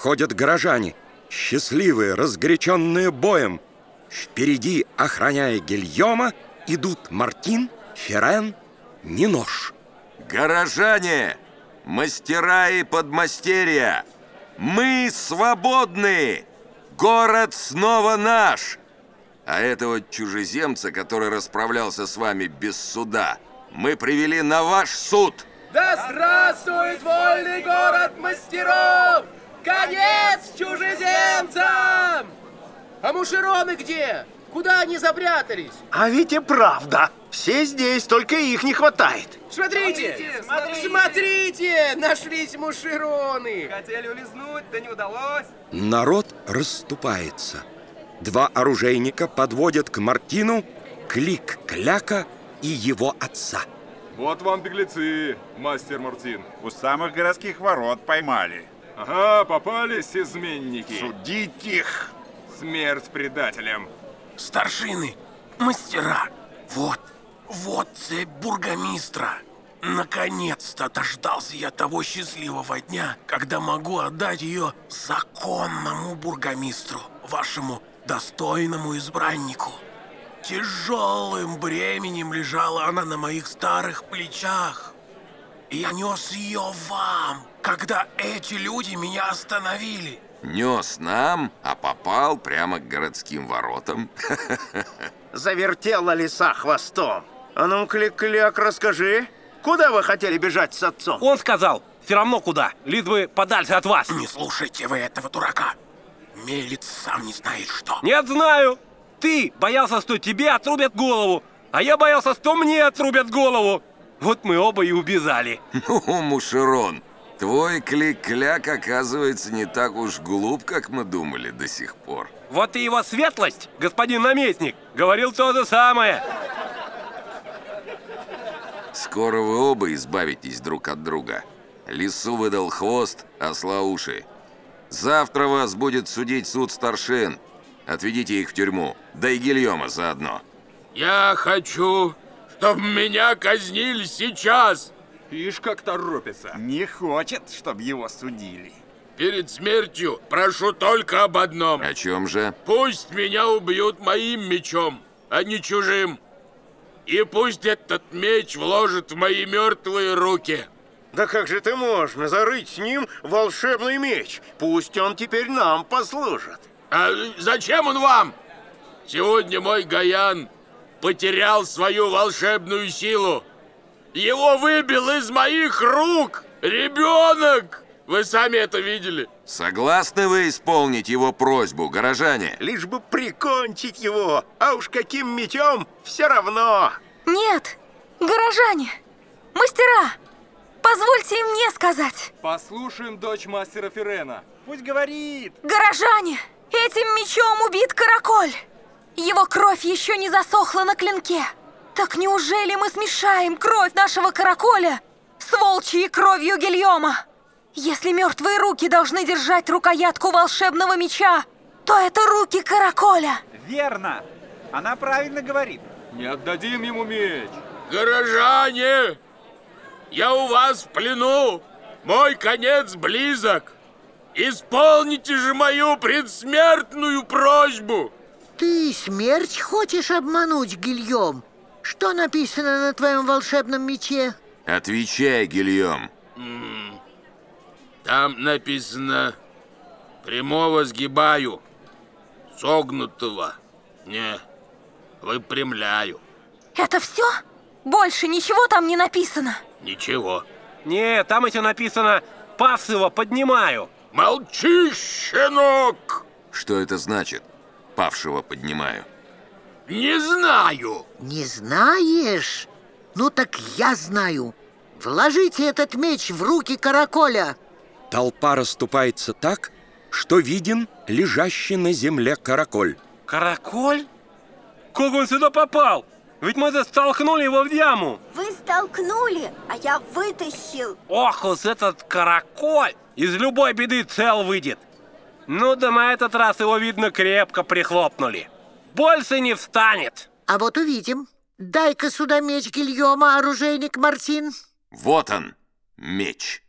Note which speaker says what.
Speaker 1: Подходят горожане, счастливые, разгоряченные боем. Впереди, охраняя Гильома, идут Мартин, Ферен, Нинош.
Speaker 2: Горожане, мастера и подмастерья, мы свободны! Город снова наш! А этого чужеземца, который расправлялся с вами без суда, мы привели на ваш суд!
Speaker 3: Да здравствует вольный город мастеров! Конец чужеземцам! А мушероны где? Куда они запрятались?
Speaker 4: А ведь и правда. Все здесь, только их не хватает.
Speaker 3: Смотрите!
Speaker 5: смотрите!
Speaker 3: Смотрите! Нашлись мушероны!
Speaker 5: Хотели улизнуть, да не удалось.
Speaker 1: Народ расступается. Два оружейника подводят к Мартину Клик Кляка и его отца.
Speaker 6: Вот вам беглецы, мастер Мартин.
Speaker 7: У самых городских ворот поймали.
Speaker 6: Ага, попались изменники.
Speaker 7: Судить их!
Speaker 6: Смерть предателям.
Speaker 8: Старшины, мастера, вот, вот цепь бургомистра. Наконец-то дождался я того счастливого дня, когда могу отдать ее законному бургомистру, вашему достойному избраннику. Тяжелым бременем лежала она на моих старых плечах. Я нес ее вам, когда эти люди меня остановили.
Speaker 2: Нес нам, а попал прямо к городским воротам.
Speaker 4: Завертела лиса хвостом. А ну, Клик-Кляк, расскажи, куда вы хотели бежать с отцом?
Speaker 9: Он сказал, все равно куда, лишь бы подальше от вас.
Speaker 8: Не слушайте вы этого дурака. Мелец сам не знает что.
Speaker 9: Нет, знаю. Ты боялся, что тебе отрубят голову, а я боялся, что мне отрубят голову. Вот мы оба и убежали.
Speaker 2: Ну, Мушерон, твой клик-кляк оказывается не так уж глуп, как мы думали до сих пор.
Speaker 9: Вот и его светлость, господин наместник, говорил то же самое.
Speaker 2: Скоро вы оба избавитесь друг от друга. Лису выдал хвост, осла уши. Завтра вас будет судить суд старшин. Отведите их в тюрьму, да и Гильома заодно.
Speaker 3: Я хочу, чтобы меня казнили сейчас.
Speaker 6: Ишь, как торопится.
Speaker 7: Не хочет, чтобы его судили.
Speaker 3: Перед смертью прошу только об одном.
Speaker 2: О чем же?
Speaker 3: Пусть меня убьют моим мечом, а не чужим. И пусть этот меч вложит в мои мертвые руки.
Speaker 4: Да как же ты можно зарыть с ним волшебный меч? Пусть он теперь нам послужит.
Speaker 3: А зачем он вам? Сегодня мой Гаян потерял свою волшебную силу. Его выбил из моих рук ребенок. Вы сами это видели.
Speaker 2: Согласны вы исполнить его просьбу, горожане?
Speaker 4: Лишь бы прикончить его, а уж каким мечом, все равно.
Speaker 10: Нет, горожане, мастера, позвольте и мне сказать.
Speaker 6: Послушаем дочь мастера Ферена.
Speaker 5: Пусть говорит.
Speaker 10: Горожане, этим мечом убит караколь. Его кровь еще не засохла на клинке. Так неужели мы смешаем кровь нашего караколя с волчьей кровью Гильома? Если мертвые руки должны держать рукоятку волшебного меча, то это руки караколя.
Speaker 5: Верно. Она правильно говорит.
Speaker 6: Не отдадим ему меч.
Speaker 3: Горожане, я у вас в плену. Мой конец близок. Исполните же мою предсмертную просьбу.
Speaker 11: Ты смерть хочешь обмануть, Гильем? Что написано на твоем волшебном мече?
Speaker 2: Отвечай, Гильем.
Speaker 3: Там написано «Прямого сгибаю, согнутого не выпрямляю».
Speaker 10: Это все? Больше ничего там не написано.
Speaker 3: Ничего.
Speaker 9: Не, там еще написано «Павшего поднимаю».
Speaker 3: Молчи, щенок!
Speaker 2: Что это значит? Павшего поднимаю.
Speaker 3: Не знаю.
Speaker 11: Не знаешь? Ну так я знаю. Вложите этот меч в руки караколя.
Speaker 1: Толпа расступается так, что виден лежащий на земле караколь.
Speaker 9: Караколь? Как он сюда попал? Ведь мы столкнули его в яму.
Speaker 12: Вы столкнули, а я вытащил.
Speaker 9: Ох уж этот караколь! Из любой беды цел выйдет. Ну да на этот раз его, видно, крепко прихлопнули. Больше не встанет.
Speaker 11: А вот увидим. Дай-ка сюда меч Гильома, оружейник Мартин.
Speaker 2: Вот он, меч.